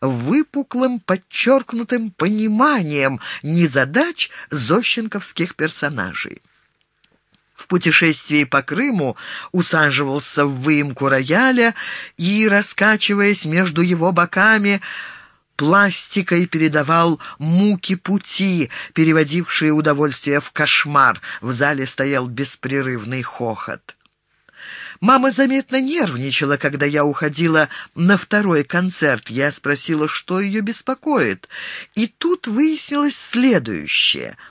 выпуклым, подчеркнутым пониманием незадач зощенковских персонажей. В путешествии по Крыму усаживался в выемку рояля и, раскачиваясь между его боками, пластикой передавал муки пути, переводившие удовольствие в кошмар. В зале стоял беспрерывный хохот. Мама заметно нервничала, когда я уходила на второй концерт. Я спросила, что ее беспокоит. И тут выяснилось следующее —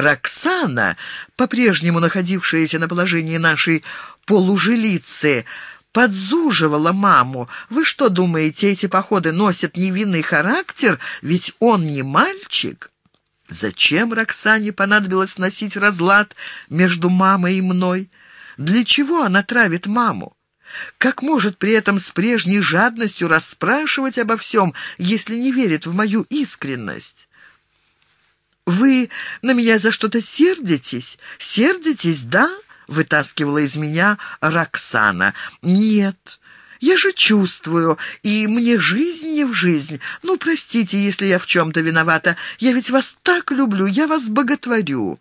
Роксана, по-прежнему находившаяся на положении нашей полужилицы, подзуживала маму. «Вы что думаете, эти походы носят невинный характер? Ведь он не мальчик». Зачем Роксане понадобилось носить разлад между мамой и мной? Для чего она травит маму? Как может при этом с прежней жадностью расспрашивать обо всем, если не верит в мою искренность? «Вы на меня за что-то сердитесь? Сердитесь, да?» — вытаскивала из меня Роксана. «Нет». Я же чувствую, и мне жизнь не в жизнь. Ну, простите, если я в чем-то виновата. Я ведь вас так люблю, я вас боготворю».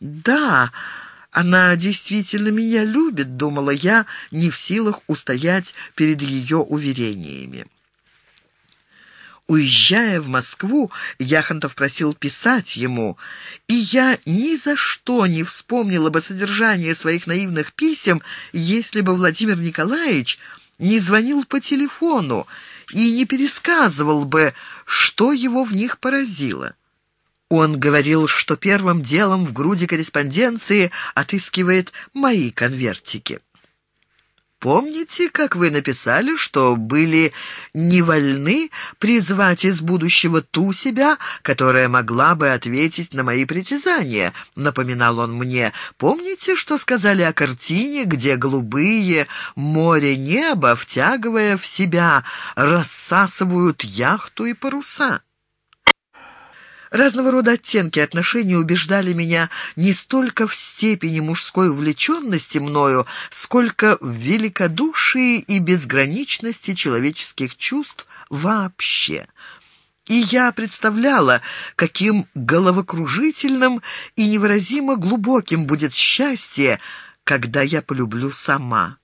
«Да, она действительно меня любит», — думала я, не в силах устоять перед ее уверениями. Уезжая в Москву, Яхонтов просил писать ему, и я ни за что не вспомнила бы содержание своих наивных писем, если бы Владимир Николаевич не звонил по телефону и не пересказывал бы, что его в них поразило. Он говорил, что первым делом в груди корреспонденции отыскивает мои конвертики. Помните, как вы написали, что были не вольны призвать из будущего ту себя, которая могла бы ответить на мои притязания?» — напоминал он мне. «Помните, что сказали о картине, где голубые море-небо, втягивая в себя, рассасывают яхту и паруса?» Разного рода оттенки отношений убеждали меня не столько в степени мужской увлеченности мною, сколько в великодушии и безграничности человеческих чувств вообще. И я представляла, каким головокружительным и невыразимо глубоким будет счастье, когда я полюблю сама.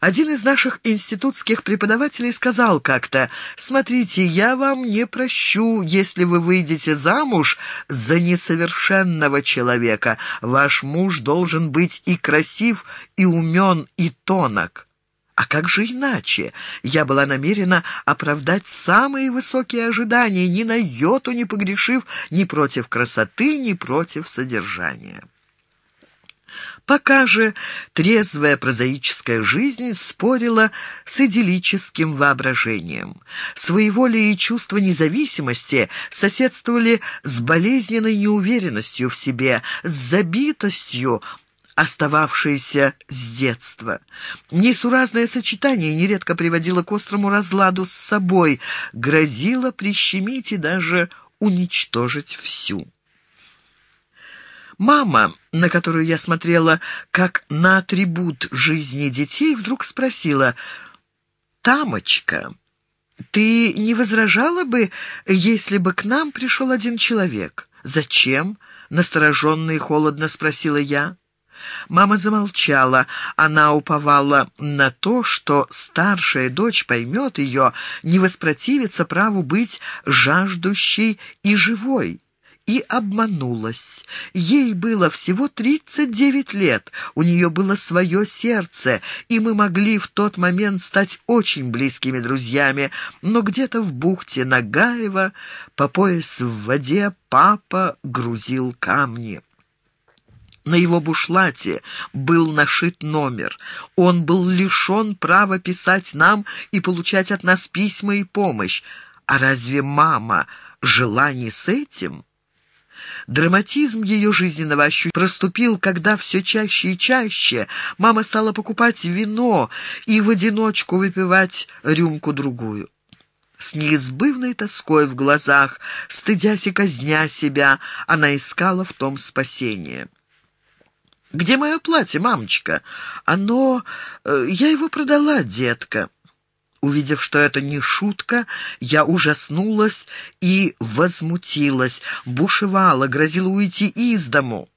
Один из наших институтских преподавателей сказал как-то, «Смотрите, я вам не прощу, если вы выйдете замуж за несовершенного человека. Ваш муж должен быть и красив, и умен, и тонок». А как же иначе? Я была намерена оправдать самые высокие ожидания, ни на йоту не погрешив ни против красоты, ни против содержания. Пока же трезвая прозаическая жизнь спорила с идиллическим воображением. Своеволие и чувство независимости соседствовали с болезненной неуверенностью в себе, с забитостью, остававшейся с детства. Несуразное сочетание нередко приводило к острому разладу с собой, грозило прищемить и даже уничтожить всю. Мама, на которую я смотрела как на атрибут жизни детей, вдруг спросила, «Тамочка, ты не возражала бы, если бы к нам пришел один человек?» «Зачем?» — настороженно и холодно спросила я. Мама замолчала. Она уповала на то, что старшая дочь поймет ее, не воспротивится праву быть жаждущей и живой и обманулась. Ей было всего 39 лет, у нее было свое сердце, и мы могли в тот момент стать очень близкими друзьями, но где-то в бухте Нагаева по пояс в воде папа грузил камни. На его бушлате был нашит номер. Он был лишен права писать нам и получать от нас письма и помощь. А разве мама жила не с этим?» Драматизм ее жизненного ощущения проступил, когда все чаще и чаще мама стала покупать вино и в одиночку выпивать рюмку-другую. С неизбывной тоской в глазах, стыдясь и казня себя, она искала в том спасение. «Где мое платье, мамочка?» «Оно... Э, я его продала, детка». Увидев, что это не шутка, я ужаснулась и возмутилась, бушевала, грозила уйти из дому.